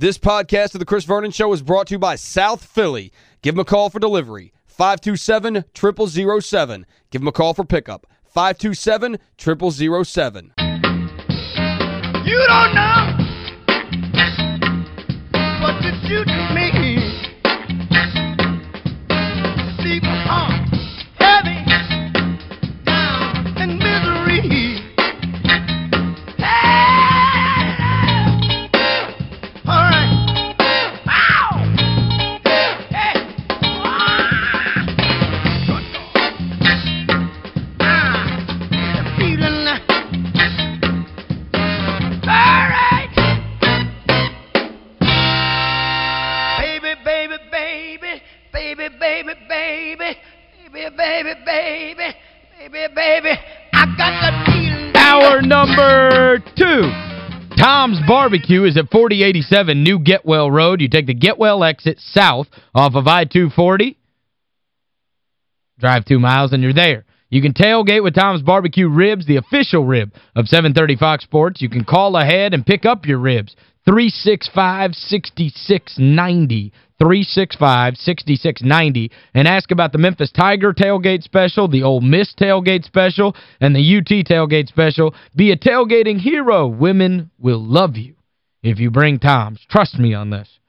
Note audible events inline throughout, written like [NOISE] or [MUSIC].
This podcast of The Chris Vernon Show is brought to you by South Philly. Give them a call for delivery. 527-0007. Give them a call for pickup. 527-0007. You don't know what you do to me. Barbecue is at 4087 New Getwell Road. You take the Getwell exit south off of I-240. Drive two miles and you're there. You can tailgate with Tom's Barbecue Ribs, the official rib of 730 Fox Sports. You can call ahead and pick up your ribs. 365-6690. 365-6690 and ask about the Memphis Tiger tailgate special, the Ole Miss tailgate special, and the UT tailgate special. Be a tailgating hero. Women will love you if you bring Tom's. Trust me on this.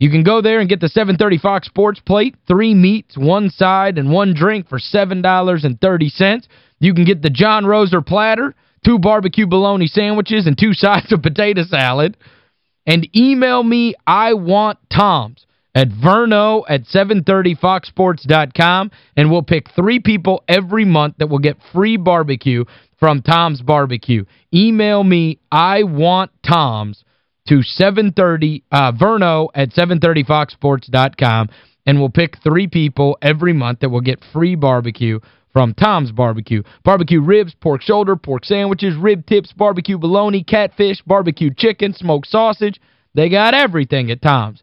You can go there and get the 730 Fox Sports plate, three meats, one side, and one drink for $7.30. You can get the John Roser platter, two barbecue bologna sandwiches, and two sides of potato salad. And email me, I want Tom's, at verno at 730foxsports.com, and we'll pick three people every month that will get free barbecue from Tom's Barbecue. Email me, I want Tom's, to 730 uh, Verno at 730foxsports.com and we'll pick three people every month that will get free barbecue from Tom's Barbecue. Barbecue ribs, pork shoulder, pork sandwiches, rib tips, barbecue bologna, catfish, barbecue chicken, smoked sausage. They got everything at Tom's.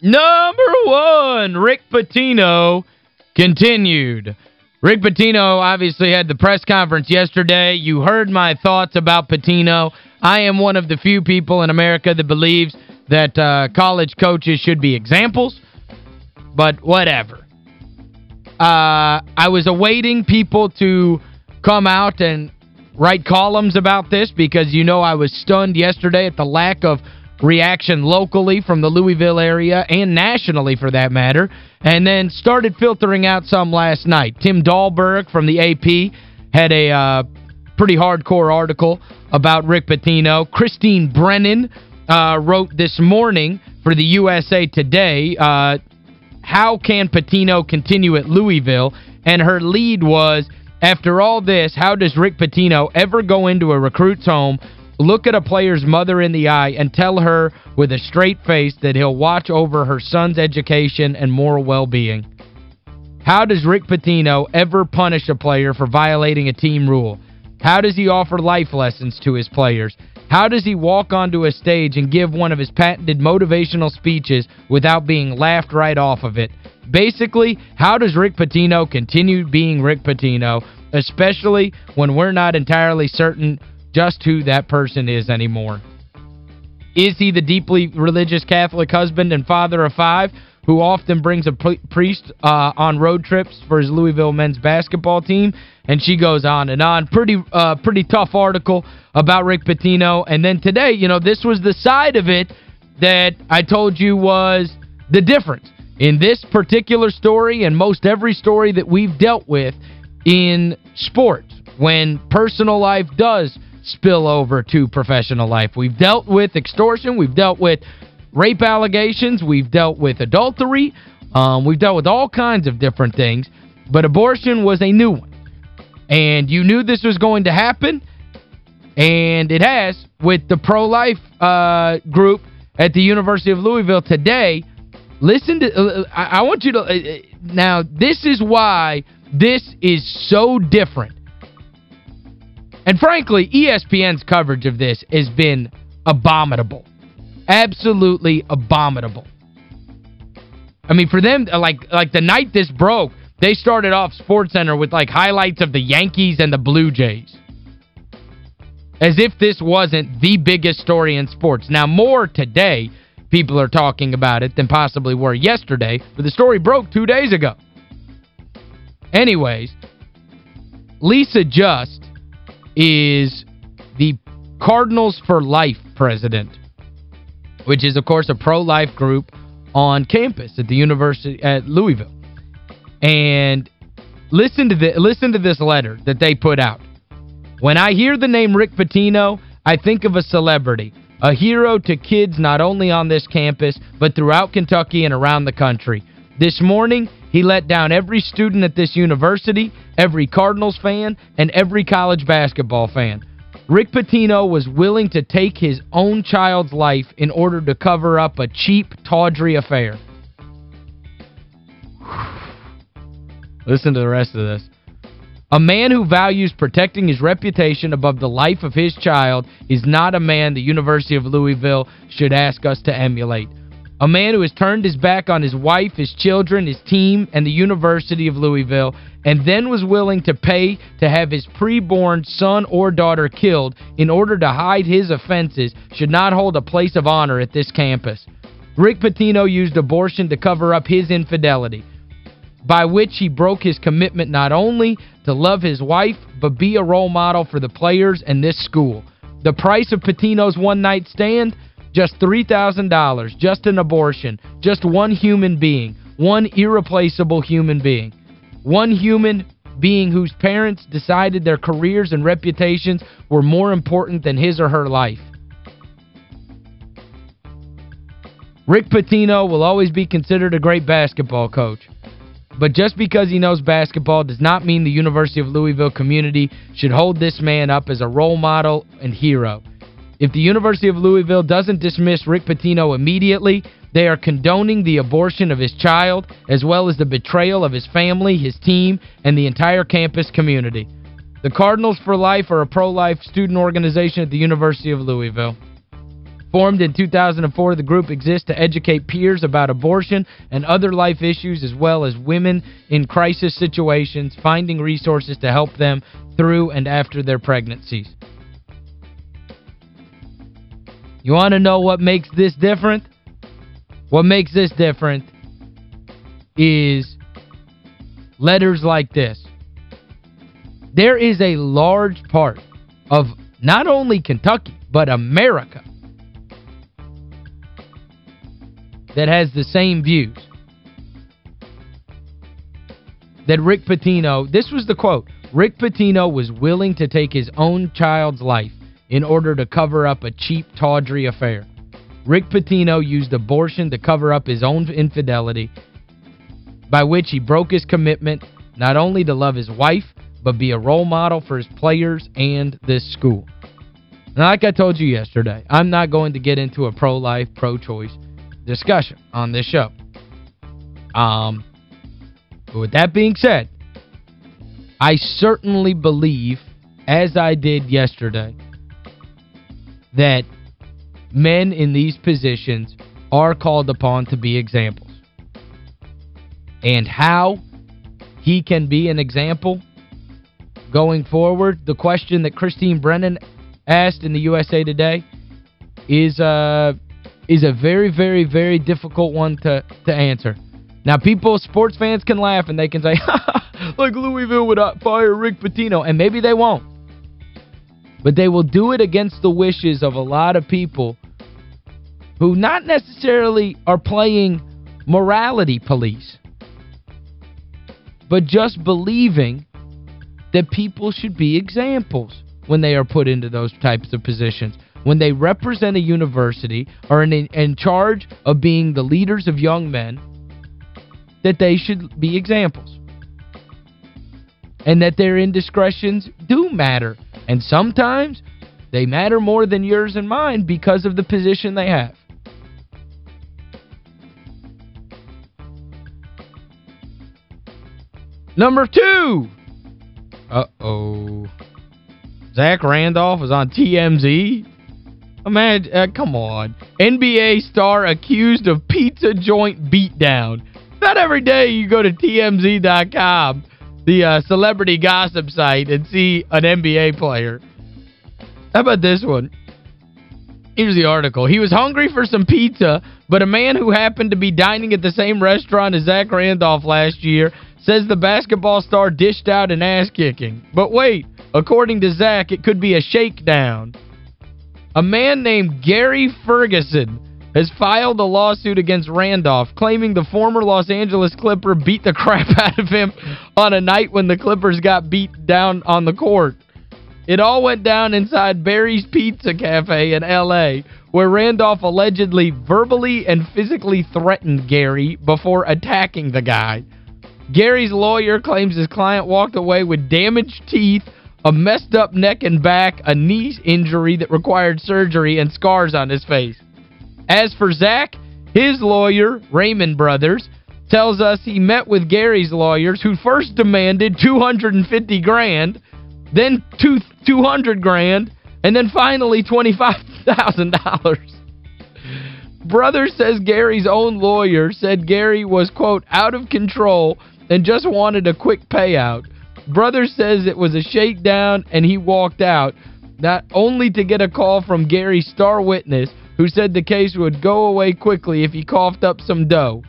Number one, Rick Pitino continued. Rick Pitino obviously had the press conference yesterday. You heard my thoughts about Pitino. I am one of the few people in America that believes that uh, college coaches should be examples, but whatever. Uh, I was awaiting people to come out and write columns about this because you know I was stunned yesterday at the lack of reaction locally from the Louisville area and nationally for that matter, and then started filtering out some last night. Tim Dahlberg from the AP had a uh, pretty hardcore article about Rick Pitino. Christine Brennan uh, wrote this morning for the USA Today, uh, how can Pitino continue at Louisville? And her lead was, after all this, how does Rick Pitino ever go into a recruit's home look at a player's mother in the eye and tell her with a straight face that he'll watch over her son's education and moral well-being. How does Rick Pitino ever punish a player for violating a team rule? How does he offer life lessons to his players? How does he walk onto a stage and give one of his patented motivational speeches without being laughed right off of it? Basically, how does Rick Pitino continue being Rick Pitino, especially when we're not entirely certain just who that person is anymore. Is he the deeply religious Catholic husband and father of five who often brings a priest uh, on road trips for his Louisville men's basketball team? And she goes on and on. Pretty uh, pretty tough article about Rick Pitino. And then today, you know, this was the side of it that I told you was the difference. In this particular story and most every story that we've dealt with in sports, when personal life does spill over to professional life. We've dealt with extortion. We've dealt with rape allegations. We've dealt with adultery. Um, we've dealt with all kinds of different things. But abortion was a new one. And you knew this was going to happen. And it has. with the pro-life uh, group at the University of Louisville today. Listen to, uh, I, I want you to, uh, uh, now this is why this is so different. And frankly, ESPN's coverage of this has been abominable. Absolutely abominable. I mean, for them, like like the night this broke, they started off SportsCenter with like highlights of the Yankees and the Blue Jays. As if this wasn't the biggest story in sports. Now, more today, people are talking about it than possibly were yesterday, but the story broke two days ago. Anyways, Lisa Just is the Cardinals for Life president, which is, of course, a pro-life group on campus at the University at Louisville. And listen to the listen to this letter that they put out. When I hear the name Rick Pitino, I think of a celebrity, a hero to kids not only on this campus, but throughout Kentucky and around the country. This morning, he let down every student at this university, every Cardinals fan, and every college basketball fan. Rick Pitino was willing to take his own child's life in order to cover up a cheap, tawdry affair. [SIGHS] Listen to the rest of this. A man who values protecting his reputation above the life of his child is not a man the University of Louisville should ask us to emulate. A man who has turned his back on his wife, his children, his team, and the University of Louisville, and then was willing to pay to have his preborn son or daughter killed in order to hide his offenses should not hold a place of honor at this campus. Rick Pitino used abortion to cover up his infidelity, by which he broke his commitment not only to love his wife, but be a role model for the players and this school. The price of Pitino's one-night stand just $3,000, just an abortion, just one human being, one irreplaceable human being. One human being whose parents decided their careers and reputations were more important than his or her life. Rick Pitino will always be considered a great basketball coach. But just because he knows basketball does not mean the University of Louisville community should hold this man up as a role model and hero. If the University of Louisville doesn't dismiss Rick Pitino immediately, they are condoning the abortion of his child, as well as the betrayal of his family, his team, and the entire campus community. The Cardinals for Life are a pro-life student organization at the University of Louisville. Formed in 2004, the group exists to educate peers about abortion and other life issues as well as women in crisis situations, finding resources to help them through and after their pregnancies. You want to know what makes this different? What makes this different is letters like this. There is a large part of not only Kentucky, but America that has the same views. That Rick Pitino, this was the quote, Rick Pitino was willing to take his own child's life in order to cover up a cheap, tawdry affair. Rick Pitino used abortion to cover up his own infidelity, by which he broke his commitment not only to love his wife, but be a role model for his players and this school. Now, like I told you yesterday, I'm not going to get into a pro-life, pro-choice discussion on this show. Um, but with that being said, I certainly believe, as I did yesterday, that men in these positions are called upon to be examples. And how he can be an example going forward, the question that Christine Brennan asked in the USA Today is uh is a very, very, very difficult one to, to answer. Now, people, sports fans can laugh and they can say, [LAUGHS] like Louisville would fire Rick Pitino, and maybe they won't. But they will do it against the wishes of a lot of people who not necessarily are playing morality police, but just believing that people should be examples when they are put into those types of positions. When they represent a university or in, in charge of being the leaders of young men, that they should be examples. And that their indiscretions do matter. And sometimes They matter more than yours and mine because of the position they have. Number two. Uh-oh. Zach Randolph is on TMZ. Imagine, uh, come on. NBA star accused of pizza joint beatdown. Not every day you go to TMZ.com, the uh, celebrity gossip site, and see an NBA player. How about this one? Here's the article. He was hungry for some pizza, but a man who happened to be dining at the same restaurant as Zach Randolph last year says the basketball star dished out an ass-kicking. But wait, according to Zach, it could be a shakedown. A man named Gary Ferguson has filed a lawsuit against Randolph, claiming the former Los Angeles Clipper beat the [LAUGHS] crap out of him on a night when the Clippers got beat down on the court. It all went down inside Barry's Pizza Cafe in L.A., where Randolph allegedly verbally and physically threatened Gary before attacking the guy. Gary's lawyer claims his client walked away with damaged teeth, a messed up neck and back, a knee injury that required surgery, and scars on his face. As for Zach, his lawyer, Raymond Brothers, tells us he met with Gary's lawyers who first demanded 250 grand, then two 200 grand, and then finally $25,000. Brothers says Gary's own lawyer said Gary was, quote, out of control and just wanted a quick payout. Brothers says it was a shakedown and he walked out, not only to get a call from Gary's star witness who said the case would go away quickly if he coughed up some dough.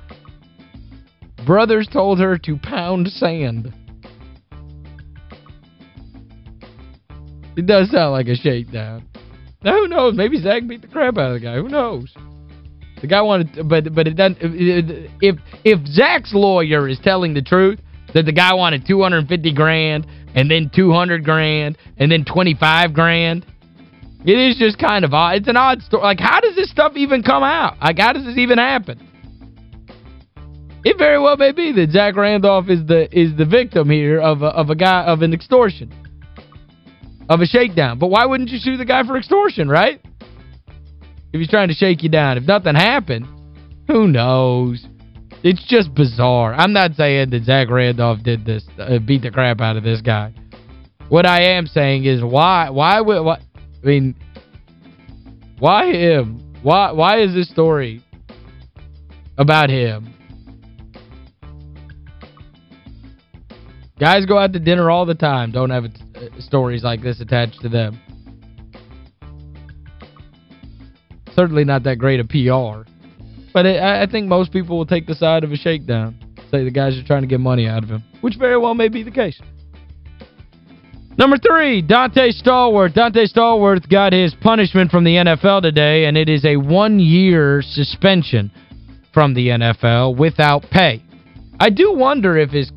Brothers told her to pound sand. It does sound like a shakedown. Now, who knows? Maybe Zach beat the crap out of the guy. Who knows? The guy wanted, to, but but it doesn't. If if Zach's lawyer is telling the truth that the guy wanted 250 grand and then 200 grand and then 25 grand, it is just kind of odd. It's an odd story. Like, how does this stuff even come out? Like, how does this even happen? It very well may be that Zach Randolph is the is the victim here of a, of a guy of an extortion. Of a shakedown. But why wouldn't you sue the guy for extortion, right? If he's trying to shake you down. If nothing happened, who knows? It's just bizarre. I'm not saying that Zach Randolph did this, uh, beat the crap out of this guy. What I am saying is why, why would, I mean, why him? Why, why is this story about him? Guys go out to dinner all the time, don't have uh, stories like this attached to them. Certainly not that great a PR. But it, I think most people will take the side of a shakedown. Say the guys are trying to get money out of him, which very well may be the case. Number three, Dante Stallworth. Donté Stallworth got his punishment from the NFL today, and it is a one-year suspension from the NFL without pay. I do wonder if his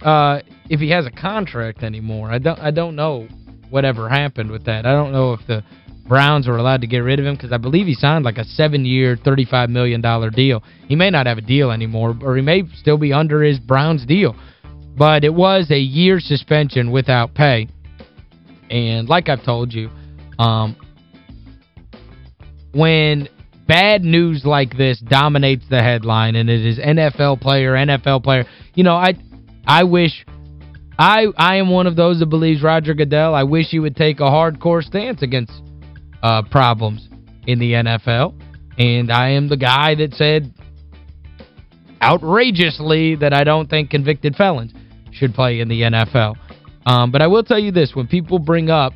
uh, if he has a contract anymore. I don't I don't know whatever happened with that. I don't know if the Browns were allowed to get rid of him because I believe he signed like a seven-year, $35 million deal. He may not have a deal anymore, or he may still be under his Browns deal. But it was a year suspension without pay. And like I've told you, um, when bad news like this dominates the headline and it is NFL player, NFL player, you know, I I wish I I am one of those that believes Roger Goodell. I wish he would take a hardcore stance against uh, problems in the NFL. And I am the guy that said outrageously that I don't think convicted felons should play in the NFL. Um, but I will tell you this, when people bring up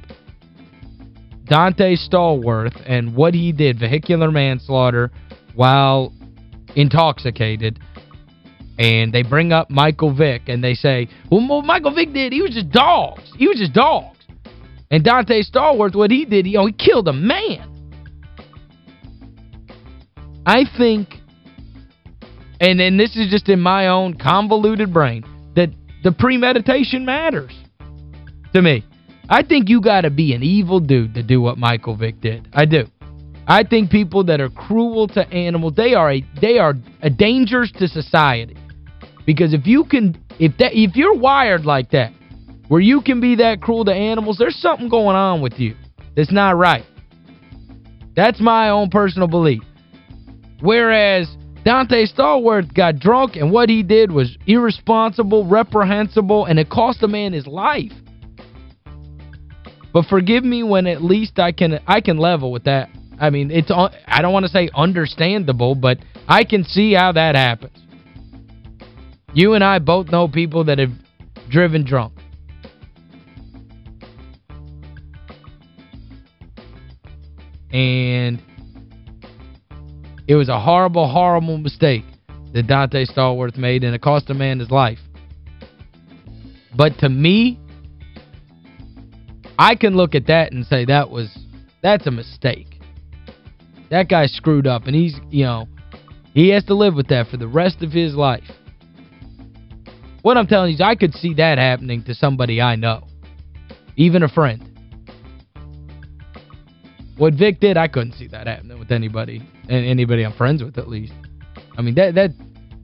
Donté Stallworth and what he did, vehicular manslaughter while intoxicated, and they bring up Michael Vick and they say, well, Michael Vick did, he was just dogs. He was just dogs. And Donté Stallworth, what he did, he, oh, he killed a man. I think, and, and this is just in my own convoluted brain, that the premeditation matters to me. I think you got to be an evil dude to do what Michael Vick did. I do. I think people that are cruel to animals, they are a they are a dangers to society. Because if you can if that if you're wired like that, where you can be that cruel to animals, there's something going on with you. That's not right. That's my own personal belief. Whereas Donté Stallworth got drunk and what he did was irresponsible, reprehensible, and it cost a man his life. But forgive me when at least I can I can level with that. I mean, it's I don't want to say understandable, but I can see how that happens. You and I both know people that have driven drunk. And it was a horrible, horrible mistake that Donté Stallworth made, and it cost a man his life. But to me, I can look at that and say that was that's a mistake. That guy screwed up, and he's, you know, he has to live with that for the rest of his life. What I'm telling you is I could see that happening to somebody I know. Even a friend. What Vick did, I couldn't see that happening with anybody. And anybody I'm friends with, at least. I mean, that that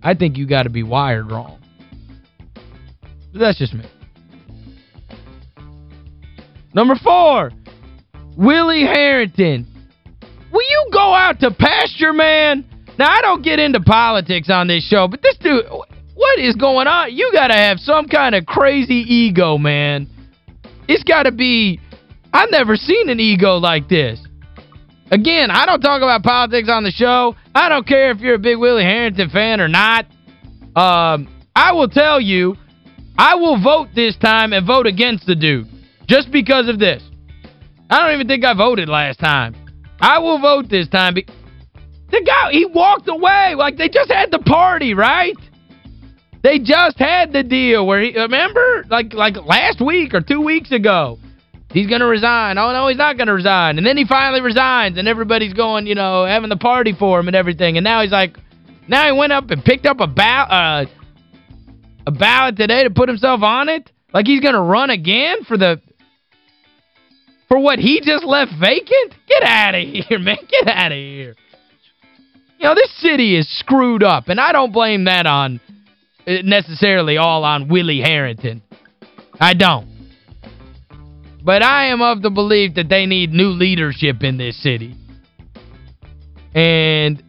I think you got to be wired wrong. But that's just me. Number four, Willie Herenton. Will you go out to pasture, man? Now, I don't get into politics on this show, but this dude, what is going on? You got to have some kind of crazy ego, man. It's got to be, I've never seen an ego like this. Again, I don't talk about politics on the show. I don't care if you're a big Willie Herenton fan or not. Um, I will tell you, I will vote this time and vote against the dude. Just because of this. I don't even think I voted last time. I will vote this time. The guy, he walked away. Like, they just had the party, right? They just had the deal where he, remember? Like, like last week or two weeks ago. He's going to resign. Oh, no, he's not going to resign. And then he finally resigns, and everybody's going, you know, having the party for him and everything. And now he's like, now he went up and picked up a, uh, a ballot today to put himself on it? Like he's going to run again for the for what he just left vacant? Get out of here, man. Get out of here. You know, this city is screwed up, and I don't blame that on uh, necessarily all on Willie Herenton. I don't. But I am of the belief that they need new leadership in this city. And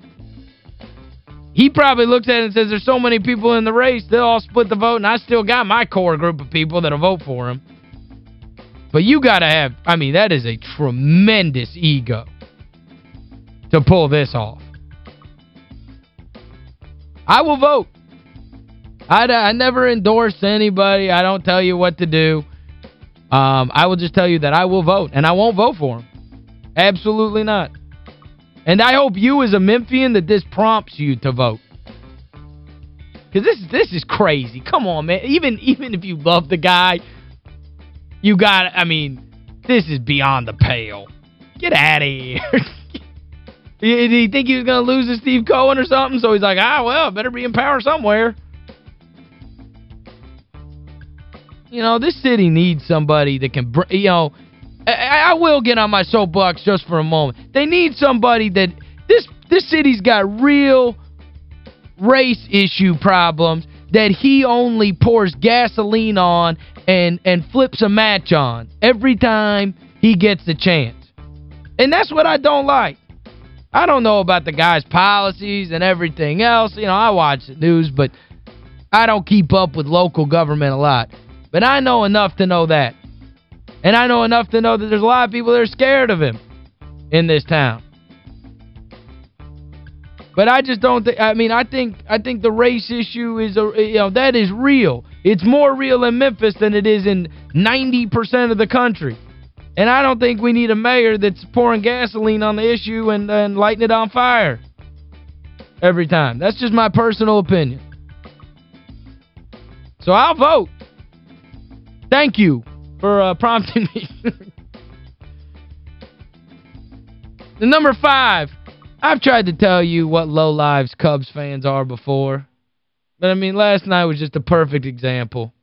he probably looks at it and says, there's so many people in the race, they'll all split the vote, and I still got my core group of people that'll vote for him. But you got to have, I mean, that is a tremendous ego to pull this off. I will vote. I, I never endorse anybody. I don't tell you what to do. Um, I will just tell you that I will vote, and I won't vote for him. Absolutely not. And I hope you as a Memphian that this prompts you to vote. Because this, this is crazy. Come on, man. Even, even if you love the guy, you got, I mean, this is beyond the pale. Get out of here. [LAUGHS] Did he think he was going to lose to Steve Cohen or something? So he's like, ah, well, better be in power somewhere. You know, this city needs somebody that can, you know, I, I will get on my soapbox just for a moment. They need somebody that, this, this city's got real race issue problems that he only pours gasoline on and and flips a match on every time he gets the chance. And that's what I don't like. I don't know about the guy's policies and everything else. You know, I watch the news, but I don't keep up with local government a lot. But I know enough to know that. And I know enough to know that there's a lot of people that are scared of him in this town. But I just don't think I mean I think I think the race issue is a you know that is real. It's more real in Memphis than it is in 90% of the country. And I don't think we need a mayor that's pouring gasoline on the issue and, and lighting it on fire every time. That's just my personal opinion. So I'll vote. Thank you for uh, [LAUGHS] prompting me. the number five. I've tried to tell you what low lives Cubs fans are before. But, I mean, last night was just a perfect example.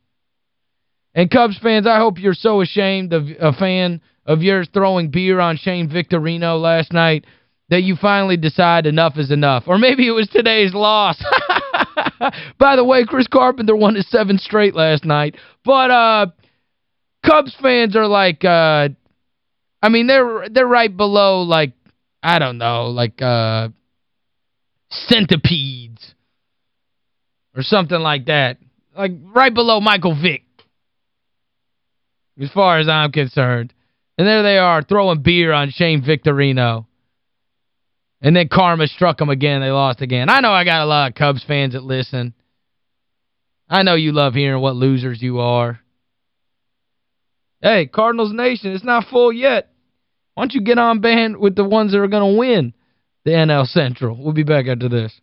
And Cubs fans, I hope you're so ashamed of a fan of yours throwing beer on Shane Victorino last night that you finally decide enough is enough. Or maybe it was today's loss. [LAUGHS] By the way, Chris Carpenter won his seventh straight last night. But uh Cubs fans are like uh I mean, they're they're right below, like, I don't know, like uh, centipedes or something like that. Like, right below Michael Vick, as far as I'm concerned. And there they are, throwing beer on Shane Victorino. And then karma struck them again. They lost again. I know I got a lot of Cubs fans that listen. I know you love hearing what losers you are. Hey, Cardinals Nation, it's not full yet. Why don't you get on band with the ones that are going to win the NL Central? We'll be back after this.